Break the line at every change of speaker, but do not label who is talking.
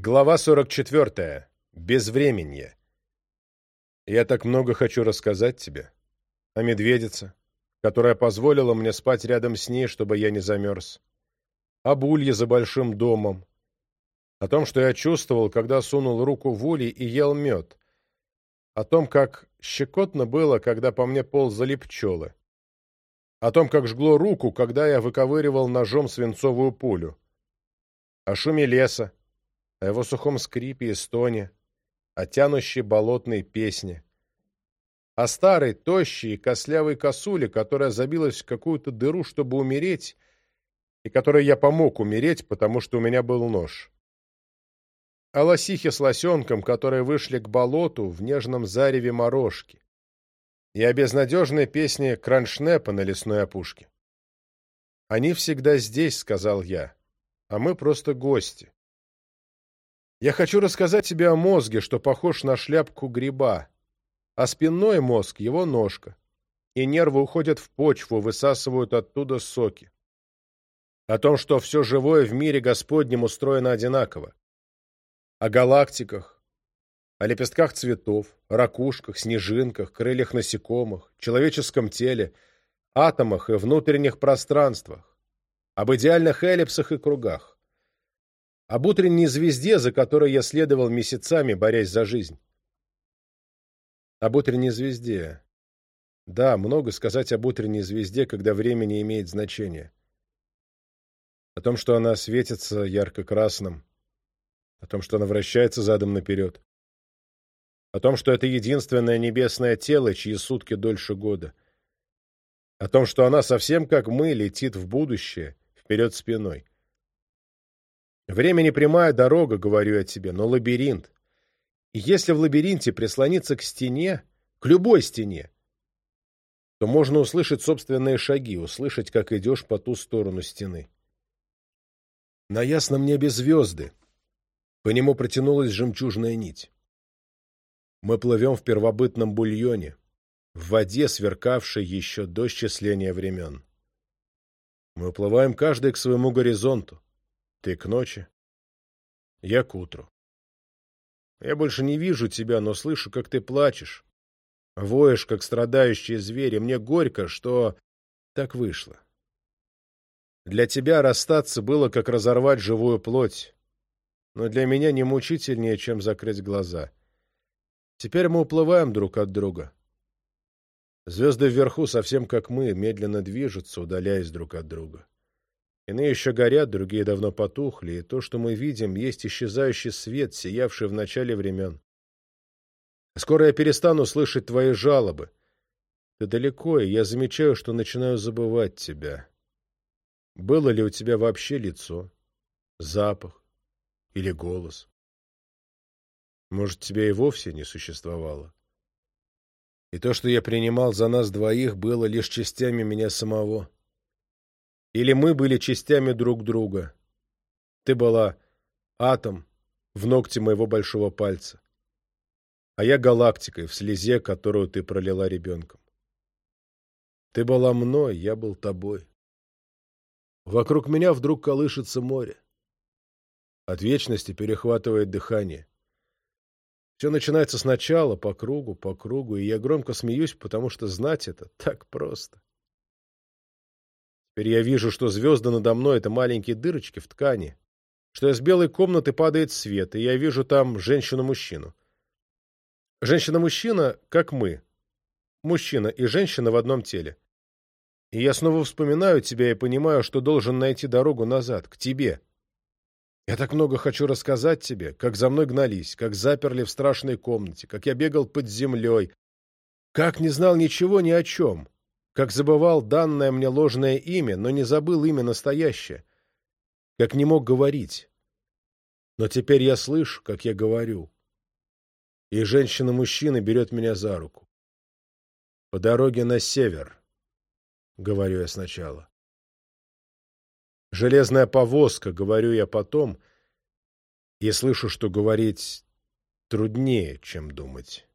Глава 44. Безвременье. Я так много хочу рассказать тебе о медведице, которая позволила мне спать рядом с ней, чтобы я не замерз, о Булье за большим домом, о том, что я чувствовал, когда сунул руку в улей и ел мед, о том, как щекотно было, когда по мне ползали пчелы, о том, как жгло руку, когда я выковыривал ножом свинцовую пулю, о шуме леса, Э, о его сухом скрипе и стоне, о а тянущей болотной песне, о старой, тощей и костлявой косуле, которая забилась в какую-то дыру, чтобы умереть, и которой я помог умереть, потому что у меня был нож. А о лосихе с лосенком, которые вышли к болоту в нежном зареве морожки, и о безнадежной песне краншнепа на лесной опушке. «Они всегда здесь», — сказал я, — «а мы просто гости». Я хочу рассказать тебе о мозге, что похож на шляпку гриба, а спинной мозг — его ножка, и нервы уходят в почву, высасывают оттуда соки. О том, что все живое в мире Господнем устроено одинаково. О галактиках, о лепестках цветов, ракушках, снежинках, крыльях насекомых, человеческом теле, атомах и внутренних пространствах, об идеальных эллипсах и кругах об утренней звезде, за которой я следовал месяцами, борясь за жизнь. Об утренней звезде. Да, много сказать об утренней звезде, когда время не имеет значения. О том, что она светится ярко-красным. О том, что она вращается задом наперед. О том, что это единственное небесное тело, чьи сутки дольше года. О том, что она совсем как мы летит в будущее, вперед спиной. Время не прямая дорога, говорю я тебе, но лабиринт. И если в лабиринте прислониться к стене, к любой стене, то можно услышать собственные шаги, услышать, как идешь по ту сторону стены. На ясном небе звезды. По нему протянулась жемчужная нить. Мы плывем в первобытном бульоне, в воде, сверкавшей еще до счисления времен. Мы уплываем каждый к своему горизонту. Ты к ночи. Я к утру. Я больше не вижу тебя, но слышу, как ты плачешь. Воешь, как страдающие звери. Мне горько, что так вышло. Для тебя расстаться было, как разорвать живую плоть. Но для меня не мучительнее, чем закрыть глаза. Теперь мы уплываем друг от друга. Звезды вверху, совсем как мы, медленно движутся, удаляясь друг от друга. Иные еще горят, другие давно потухли, и то, что мы видим, есть исчезающий свет, сиявший в начале времен. А скоро я перестану слышать твои жалобы. Ты далеко, и я замечаю, что начинаю забывать тебя. Было ли у тебя вообще лицо, запах или голос? Может, тебя и вовсе не существовало? И то, что я принимал за нас двоих, было лишь частями меня самого. Или мы были частями друг друга. Ты была атом в ногте моего большого пальца, а я галактикой в слезе, которую ты пролила ребенком. Ты была мной, я был тобой. Вокруг меня вдруг колышется море. От вечности перехватывает дыхание. Все начинается сначала, по кругу, по кругу, и я громко смеюсь, потому что знать это так просто. Теперь я вижу, что звезды надо мной — это маленькие дырочки в ткани, что из белой комнаты падает свет, и я вижу там женщину-мужчину. Женщина-мужчина, как мы. Мужчина и женщина в одном теле. И я снова вспоминаю тебя и понимаю, что должен найти дорогу назад, к тебе. Я так много хочу рассказать тебе, как за мной гнались, как заперли в страшной комнате, как я бегал под землей, как не знал ничего ни о чем как забывал данное мне ложное имя, но не забыл имя настоящее, как не мог говорить. Но теперь я слышу, как я говорю. И женщина-мужчина берет меня за руку. По дороге на север, — говорю я сначала. Железная повозка, — говорю я потом, и слышу, что говорить труднее, чем думать.